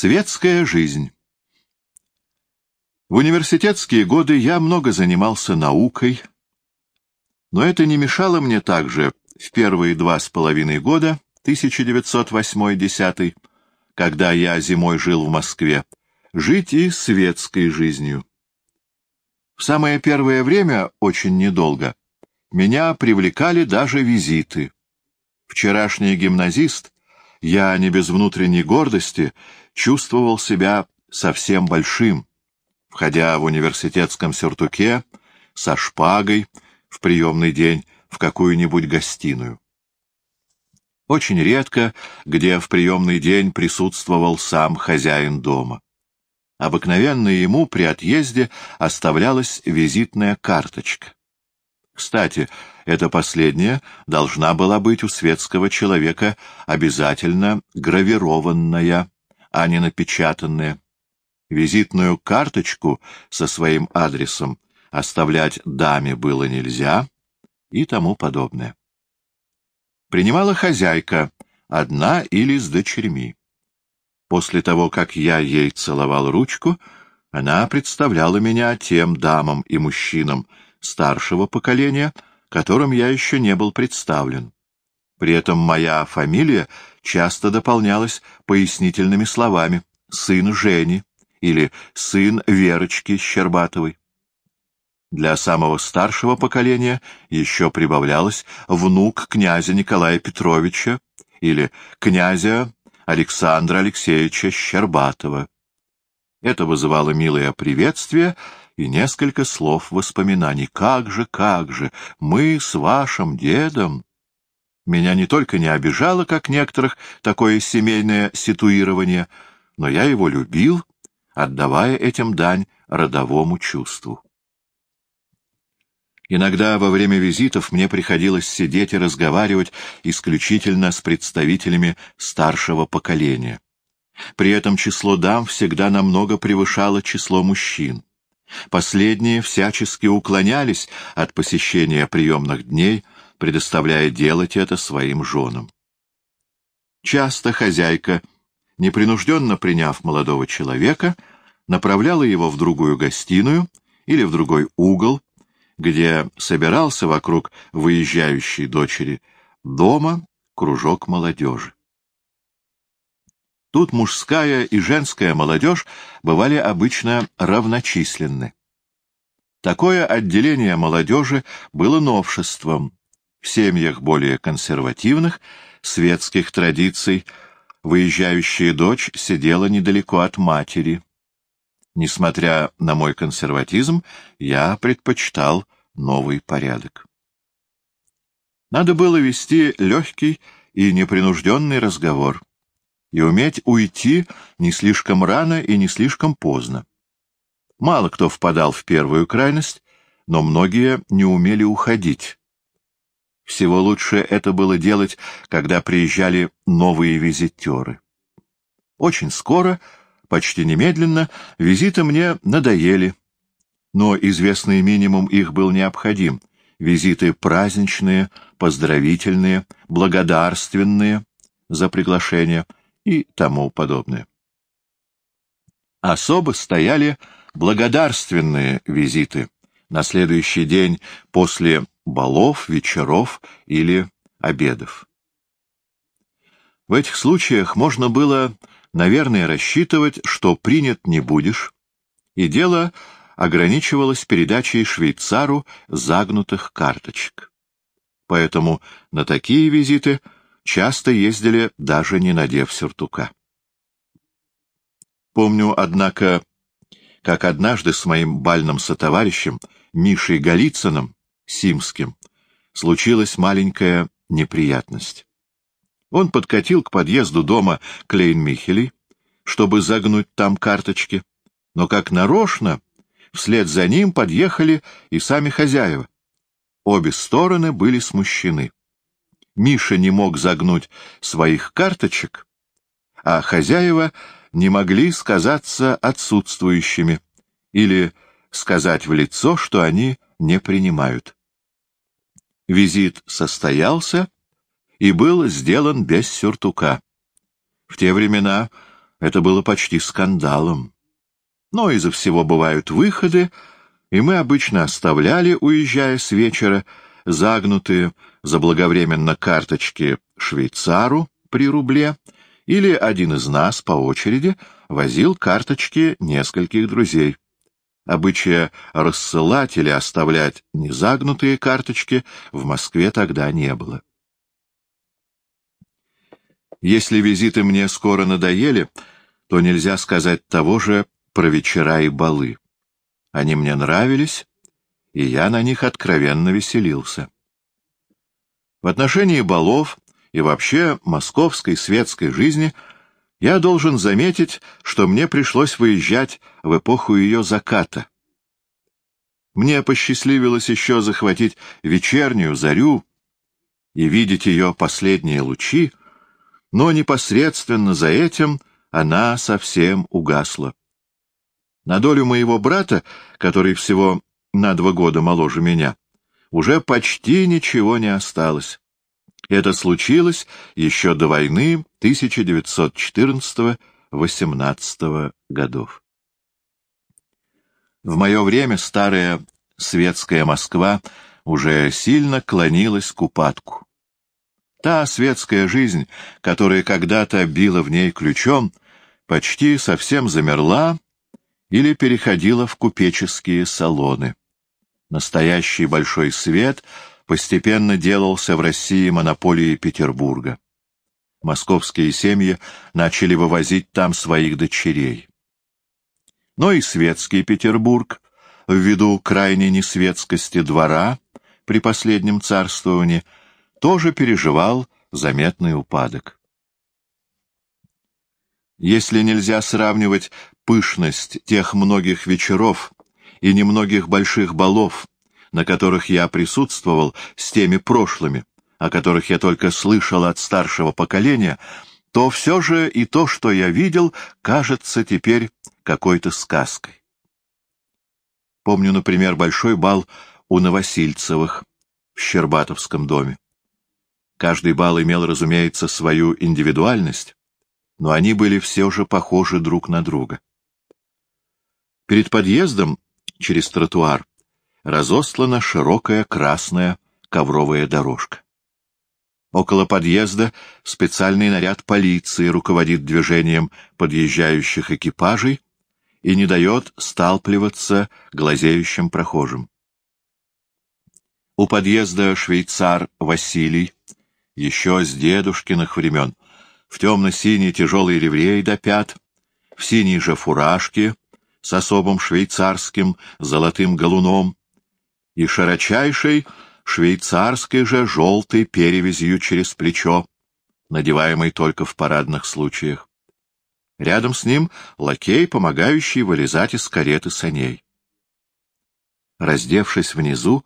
Светская жизнь В университетские годы я много занимался наукой, но это не мешало мне также в первые два с половиной года, 1908-10, когда я зимой жил в Москве, жить и светской жизнью. В самое первое время, очень недолго, меня привлекали даже визиты. Вчерашний гимназист, я не без внутренней гордости, чувствовал себя совсем большим, входя в университетском сюртуке, со шпагой, в приемный день, в какую-нибудь гостиную. Очень редко, где в приемный день присутствовал сам хозяин дома. Обыкновенно ему при отъезде оставлялась визитная карточка. Кстати, эта последняя должна была быть у светского человека обязательно гравированная, а не напечатанная. Визитную карточку со своим адресом оставлять даме было нельзя и тому подобное. Принимала хозяйка, одна или с дочерьми. После того, как я ей целовал ручку, она представляла меня тем дамам и мужчинам старшего поколения, которым я еще не был представлен. При этом моя фамилия часто дополнялась пояснительными словами «сын Жени» или «сын Верочки Щербатовой». Для самого старшего поколения еще прибавлялось «внук князя Николая Петровича» или «князя Александра Алексеевича Щербатова». Это вызывало милое приветствие и несколько слов воспоминаний. «Как же, как же, мы с вашим дедом...» Меня не только не обижало, как некоторых, такое семейное ситуирование, но я его любил, отдавая этим дань родовому чувству. Иногда во время визитов мне приходилось сидеть и разговаривать исключительно с представителями старшего поколения. При этом число дам всегда намного превышало число мужчин. Последние всячески уклонялись от посещения приемных дней, предоставляя делать это своим женам. Часто хозяйка, непринужденно приняв молодого человека, направляла его в другую гостиную или в другой угол, где собирался вокруг выезжающей дочери дома кружок молодежи. Тут мужская и женская молодежь бывали обычно равночисленны. Такое отделение молодежи было новшеством. В семьях более консервативных, светских традиций, выезжающая дочь сидела недалеко от матери, Несмотря на мой консерватизм, я предпочитал новый порядок. Надо было вести легкий и непринужденный разговор и уметь уйти не слишком рано и не слишком поздно. Мало кто впадал в первую крайность, но многие не умели уходить. Всего лучше это было делать, когда приезжали новые визитеры. Очень скоро Почти немедленно визиты мне надоели, но известный минимум их был необходим. Визиты праздничные, поздравительные, благодарственные за приглашение и тому подобное. Особо стояли благодарственные визиты на следующий день после балов, вечеров или обедов. В этих случаях можно было наверное, рассчитывать, что принят не будешь, и дело ограничивалось передачей швейцару загнутых карточек. Поэтому на такие визиты часто ездили, даже не надев сюртука. Помню, однако, как однажды с моим бальным сотоварищем Мишей Голицыным, Симским, случилась маленькая неприятность. Он подкатил к подъезду дома Клейн-Михелей, чтобы загнуть там карточки, но как нарочно вслед за ним подъехали и сами хозяева. Обе стороны были смущены. Миша не мог загнуть своих карточек, а хозяева не могли сказаться отсутствующими или сказать в лицо, что они не принимают. Визит состоялся, и был сделан без сюртука. В те времена Это было почти скандалом. Но из-за всего бывают выходы, и мы обычно оставляли, уезжая с вечера, загнутые заблаговременно карточки швейцару при рубле, или один из нас по очереди возил карточки нескольких друзей. Обычая рассылать или оставлять незагнутые карточки в Москве тогда не было. Если визиты мне скоро надоели, то нельзя сказать того же про вечера и балы. Они мне нравились, и я на них откровенно веселился. В отношении балов и вообще московской светской жизни — я должен заметить, что мне пришлось выезжать в эпоху ее заката. Мне посчастливилось еще захватить вечернюю зарю и видеть ее последние лучи, но непосредственно за этим она совсем угасла. На долю моего брата, который всего на два года моложе меня, уже почти ничего не осталось. Это случилось еще до войны 1914-18 годов. В мое время старая светская Москва уже сильно клонилась к упадку. Та светская жизнь, которая когда-то била в ней ключом, почти совсем замерла или переходила в купеческие салоны. Настоящий большой свет — постепенно делался в России монополией Петербурга. Московские семьи начали вывозить там своих дочерей. Но и светский Петербург, ввиду крайней несветскости двора при последнем царствовании, тоже переживал заметный упадок. Если нельзя сравнивать пышность тех многих вечеров и немногих больших балов, на которых я присутствовал, с теми прошлыми, о которых я только слышал от старшего поколения, то все же и то, что я видел, кажется теперь какой-то сказкой. Помню, например, большой бал у Новосильцевых в Щербатовском доме. Каждый бал имел, разумеется, свою индивидуальность, но они были все же похожи друг на друга. Перед подъездом через тротуар разослана широкая красная ковровая дорожка. Около подъезда специальный наряд полиции руководит движением подъезжающих экипажей и не дает сталпливаться глазеющим прохожим. У подъезда швейцар Василий, еще с дедушкиных времен, в темно-синий тяжелый ливрей до пят, в синей же фуражке с особым швейцарским золотым галуном, и широчайшей швейцарской же желтой перевязью через плечо, надеваемой только в парадных случаях. Рядом с ним лакей, помогающий вылезать из кареты саней. Раздевшись внизу,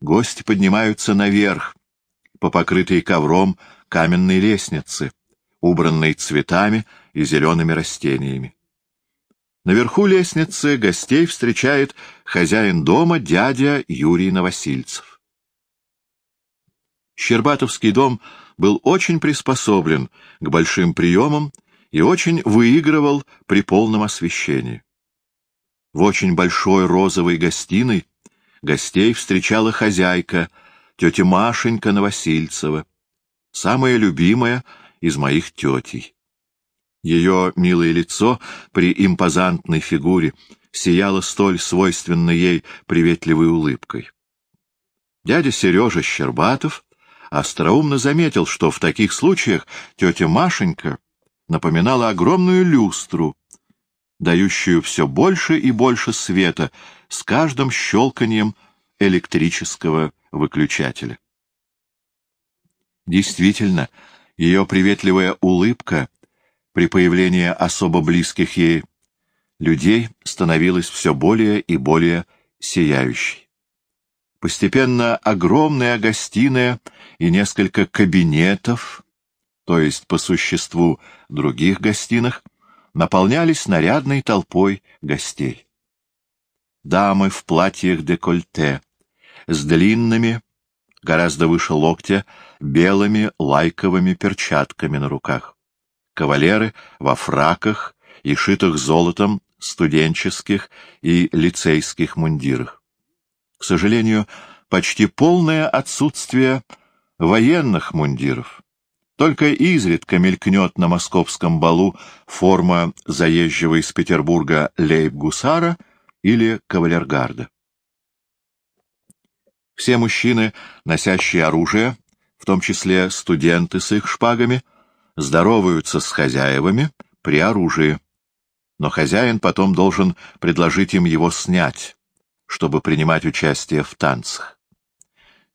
гости поднимаются наверх, по покрытой ковром каменной лестнице, убранной цветами и зелеными растениями. Наверху лестницы гостей встречает хозяин дома дядя Юрий Новосильцев. Щербатовский дом был очень приспособлен к большим приемам и очень выигрывал при полном освещении. В очень большой розовой гостиной гостей встречала хозяйка, тетя Машенька Новосильцева, самая любимая из моих тетей. Ее милое лицо при импозантной фигуре сияло столь свойственной ей приветливой улыбкой. Дядя Сережа Щербатов остроумно заметил, что в таких случаях тетя Машенька напоминала огромную люстру, дающую все больше и больше света с каждым щелканием электрического выключателя. Действительно, ее приветливая улыбка при появлении особо близких ей людей становилась все более и более сияющей. Постепенно огромная гостиная и несколько кабинетов, то есть по существу других гостиных, наполнялись нарядной толпой гостей. Дамы в платьях декольте, с длинными, гораздо выше локтя, белыми лайковыми перчатками на руках кавалеры во фраках и шитых золотом студенческих и лицейских мундирах. К сожалению, почти полное отсутствие военных мундиров. Только изредка мелькнет на московском балу форма заезжего из Петербурга лейб-гусара или кавалергарда. Все мужчины, носящие оружие, в том числе студенты с их шпагами, здороваются с хозяевами при оружии. Но хозяин потом должен предложить им его снять, чтобы принимать участие в танцах.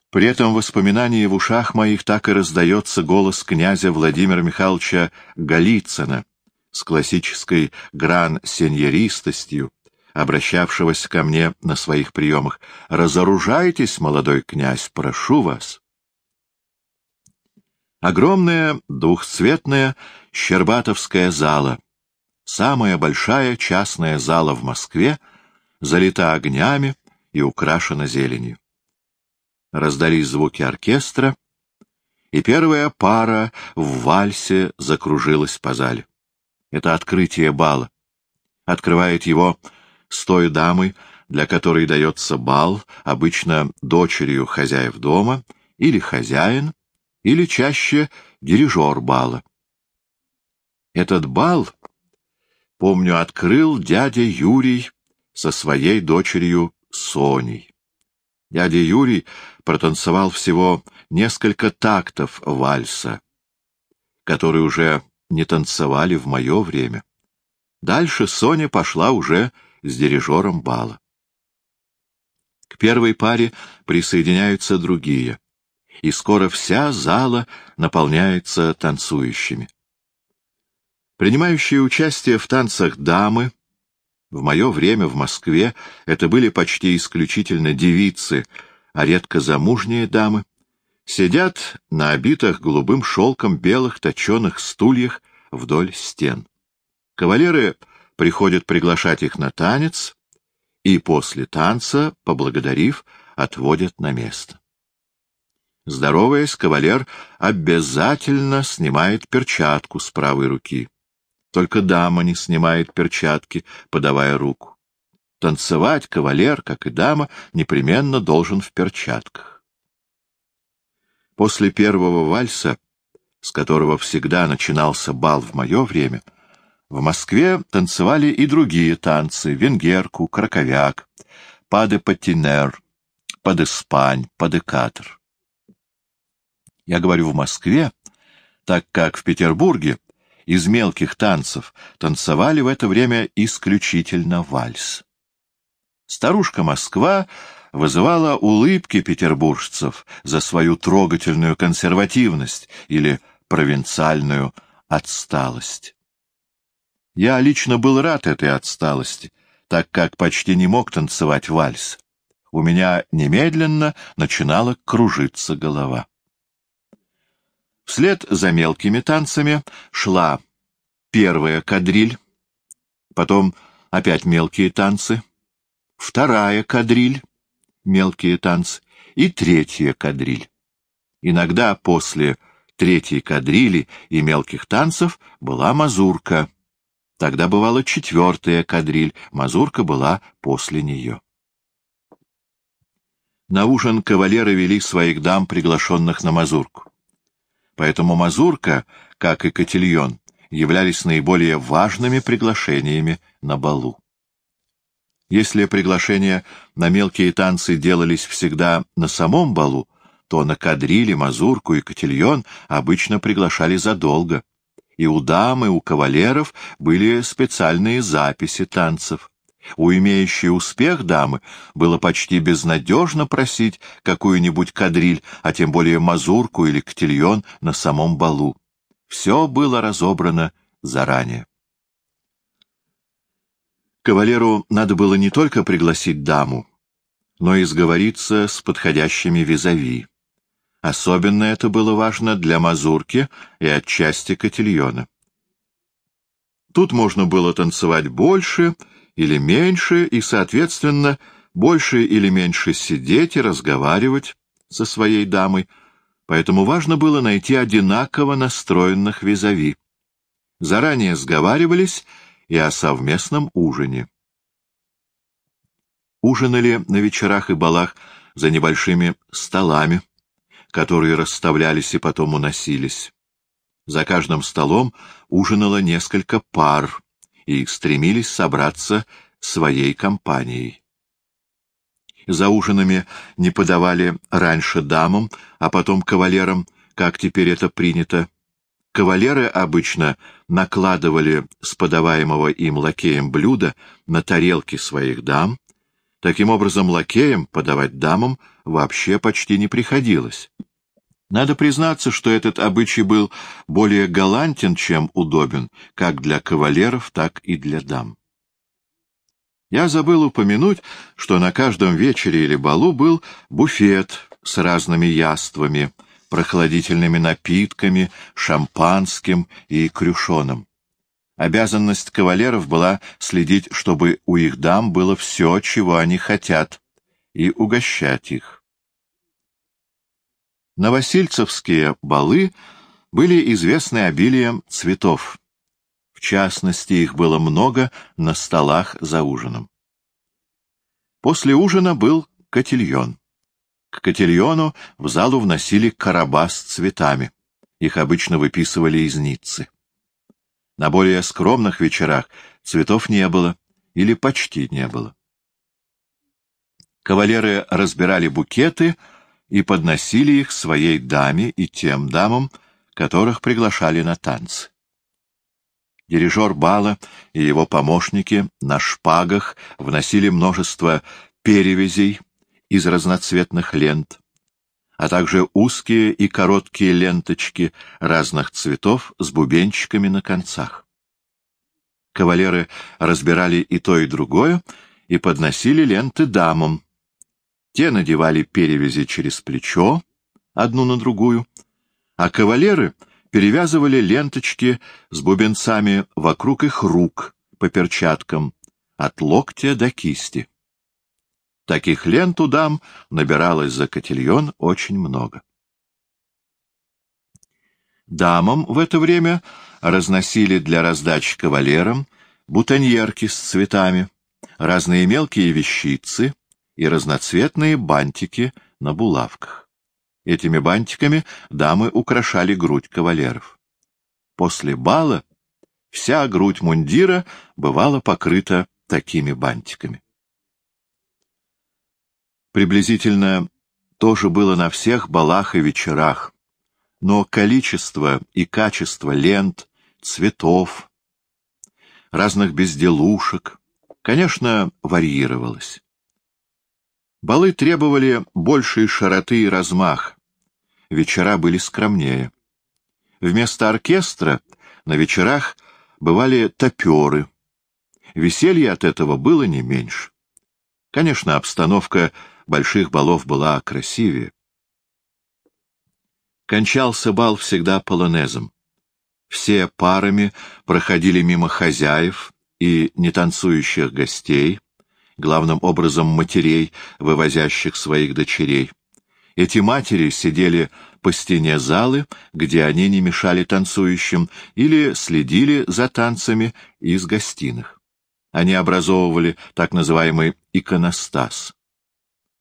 При этом воспоминании в ушах моих так и раздается голос князя Владимира Михайловича Голицына с классической гран-сеньеристостью, обращавшегося ко мне на своих приемах. «Разоружайтесь, молодой князь, прошу вас». Огромная двухцветная Щербатовская зала, самая большая частная зала в Москве, залита огнями и украшена зеленью раздались звуки оркестра, и первая пара в вальсе закружилась по зале. Это открытие бала. Открывает его с той дамой, для которой дается бал, обычно дочерью хозяев дома, или хозяин, или чаще дирижер бала. Этот бал, помню, открыл дядя Юрий со своей дочерью Соней. Дядя Юрий протанцевал всего несколько тактов вальса, которые уже не танцевали в мое время. Дальше Соня пошла уже с дирижером бала. К первой паре присоединяются другие, и скоро вся зала наполняется танцующими. Принимающие участие в танцах дамы в мое время в Москве это были почти исключительно девицы, а редко замужние дамы. Сидят на обитых голубым шелком белых точеных стульях вдоль стен. Кавалеры приходят приглашать их на танец, и после танца, поблагодарив, отводят на место. Здороваясь, кавалер обязательно снимает перчатку с правой руки. Только дама не снимает перчатки, подавая руку. Танцевать кавалер, как и дама, непременно должен в перчатках. После первого вальса, с которого всегда начинался бал в мое время, в Москве танцевали и другие танцы — венгерку, краковяк, паде-патинер, падеспань, падекатор. Я говорю «в Москве», так как в Петербурге из мелких танцев танцевали в это время исключительно вальс. Старушка Москва вызывала улыбки петербуржцев за свою трогательную консервативность или провинциальную отсталость. Я лично был рад этой отсталости, так как почти не мог танцевать вальс. У меня немедленно начинала кружиться голова. Вслед за мелкими танцами шла первая кадриль, потом опять мелкие танцы, вторая кадриль, мелкие танцы, и третья кадриль. Иногда после третьей кадрили и мелких танцев была мазурка. Тогда бывала четвертая кадриль, мазурка была после нее. На ужин кавалеры вели своих дам, приглашенных на мазурку. Поэтому мазурка, как и котельон, являлись наиболее важными приглашениями на балу. Если приглашения на мелкие танцы делались всегда на самом балу, то на кадрили, мазурку и котельон обычно приглашали задолго. И у дам, и у кавалеров были специальные записи танцев. У имеющей успех дамы было почти безнадежно просить какую-нибудь кадриль, а тем более мазурку или котельон на самом балу. Все было разобрано заранее. Кавалеру надо было не только пригласить даму, но и сговориться с подходящими визави. Особенно это было важно для мазурки и отчасти котельона. Тут можно было танцевать больше — или меньше, и, соответственно, больше или меньше сидеть и разговаривать со своей дамой, поэтому важно было найти одинаково настроенных визави. заранее сговаривались и о совместном ужине. Ужинали на вечерах и балах за небольшими столами, которые расставлялись и потом уносились. За каждым столом ужинало несколько пар и стремились собраться своей компанией. За ужинами не подавали раньше дамам, а потом кавалерам, как теперь это принято. Кавалеры обычно накладывали с подаваемого им лакеем блюда на тарелки своих дам. Таким образом, лакеям подавать дамам вообще почти не приходилось. Надо признаться, что этот обычай был более галантен, чем удобен, как для кавалеров, так и для дам. Я забыл упомянуть, что на каждом вечере или балу был буфет с разными яствами, прохладительными напитками, шампанским и крюшоном. Обязанность кавалеров была следить, чтобы у их дам было все, чего они хотят, и угощать их. Новосильцевские балы были известны обилием цветов. В частности, их было много на столах за ужином. После ужина был котельон. К котельону в залу вносили короба с цветами. Их обычно выписывали из Ниццы. На более скромных вечерах цветов не было или почти не было. Кавалеры разбирали букеты — и подносили их своей даме и тем дамам, которых приглашали на танцы. Дирижер бала и его помощники на шпагах вносили множество перевязей из разноцветных лент, а также узкие и короткие ленточки разных цветов с бубенчиками на концах. Кавалеры разбирали и то, и другое и подносили ленты дамам, те надевали перевязи через плечо, одну на другую, а кавалеры перевязывали ленточки с бубенцами вокруг их рук по перчаткам, от локтя до кисти. Таких лент у дам набиралось за котельон очень много. Дамам в это время разносили для раздачи кавалерам бутоньерки с цветами, разные мелкие вещицы, и разноцветные бантики на булавках. Этими бантиками дамы украшали грудь кавалеров. После бала вся грудь мундира бывала покрыта такими бантиками. Приблизительно то же было на всех балах и вечерах, но количество и качество лент, цветов, разных безделушек, конечно, варьировалось. Балы требовали большей широты и размах. Вечера были скромнее. Вместо оркестра на вечерах бывали топеры. Веселье от этого было не меньше. Конечно, обстановка больших балов была красивее. Кончался бал всегда полонезом. Все парами проходили мимо хозяев и нетанцующих гостей, главным образом матерей, вывозящих своих дочерей. Эти матери сидели по стене залы, где они не мешали танцующим, или следили за танцами из гостиных. Они образовывали так называемый иконостас.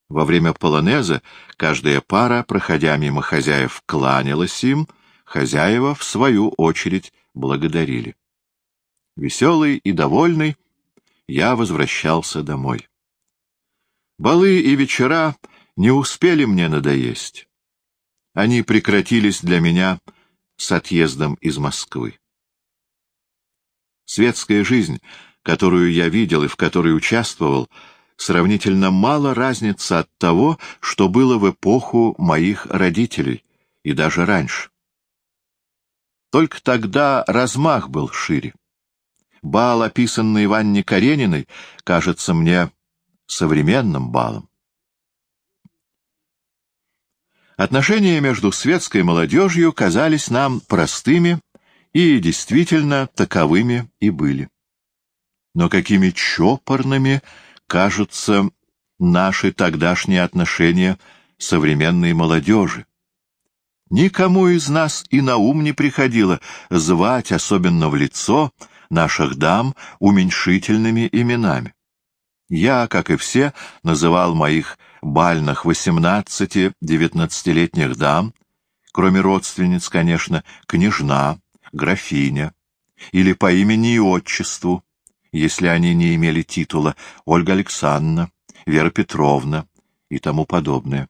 Во время полонеза каждая пара, проходя мимо хозяев, кланялась им, хозяева, в свою очередь, благодарили. Веселый и довольный, я возвращался домой. Балы и вечера не успели мне надоесть. Они прекратились для меня с отъездом из Москвы. Светская жизнь, которую я видел и в которой участвовал, сравнительно мало разница от того, что было в эпоху моих родителей и даже раньше. Только тогда размах был шире. Бал, описанный Ванне Карениной, кажется мне современным балом. Отношения между светской молодежью казались нам простыми и действительно таковыми и были. Но какими чопорными кажутся наши тогдашние отношения современной молодежи. Никому из нас и на ум не приходило звать, особенно в лицо, наших дам уменьшительными именами. Я, как и все, называл моих бальных восемнадцати-девятнадцатилетних дам, кроме родственниц, конечно, княжна, графиня, или по имени и отчеству, если они не имели титула, Ольга Александровна, Вера Петровна и тому подобное.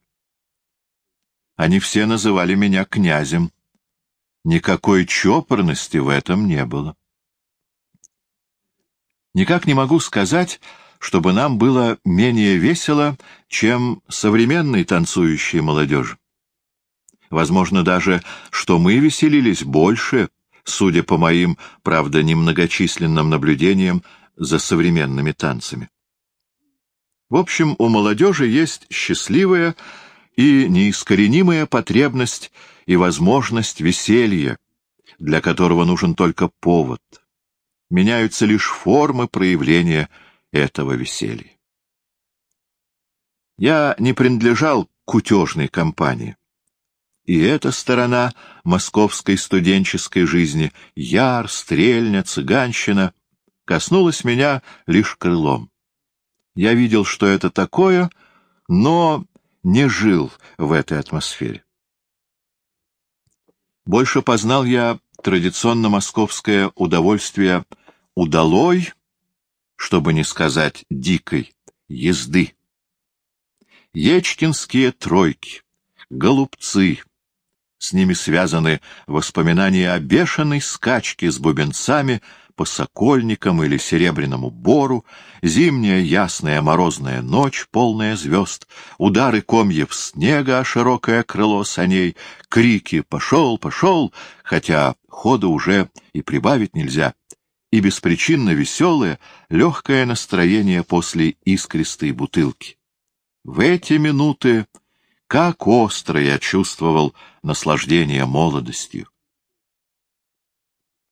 Они все называли меня князем. Никакой чопорности в этом не было. Никак не могу сказать, чтобы нам было менее весело, чем современной танцующей молодежи. Возможно даже, что мы веселились больше, судя по моим, правда, немногочисленным наблюдениям за современными танцами. В общем, у молодежи есть счастливая и неискоренимая потребность и возможность веселья, для которого нужен только повод. Меняются лишь формы проявления этого веселья. Я не принадлежал к кутежной компании. И эта сторона московской студенческой жизни, яр, стрельня, цыганщина, коснулась меня лишь крылом. Я видел, что это такое, но не жил в этой атмосфере. Больше познал я традиционно московское удовольствие удалой, чтобы не сказать дикой, езды. Ечкинские тройки, голубцы, с ними связаны воспоминания о бешеной скачке с бубенцами по Сокольникам или Серебряному Бору, зимняя ясная морозная ночь, полная звезд, удары комьев снега о широкое крыло саней, крики «Пошел, пошел!», хотя хода уже и прибавить нельзя, и беспричинно веселое, легкое настроение после искристой бутылки. В эти минуты как остро я чувствовал наслаждение молодостью!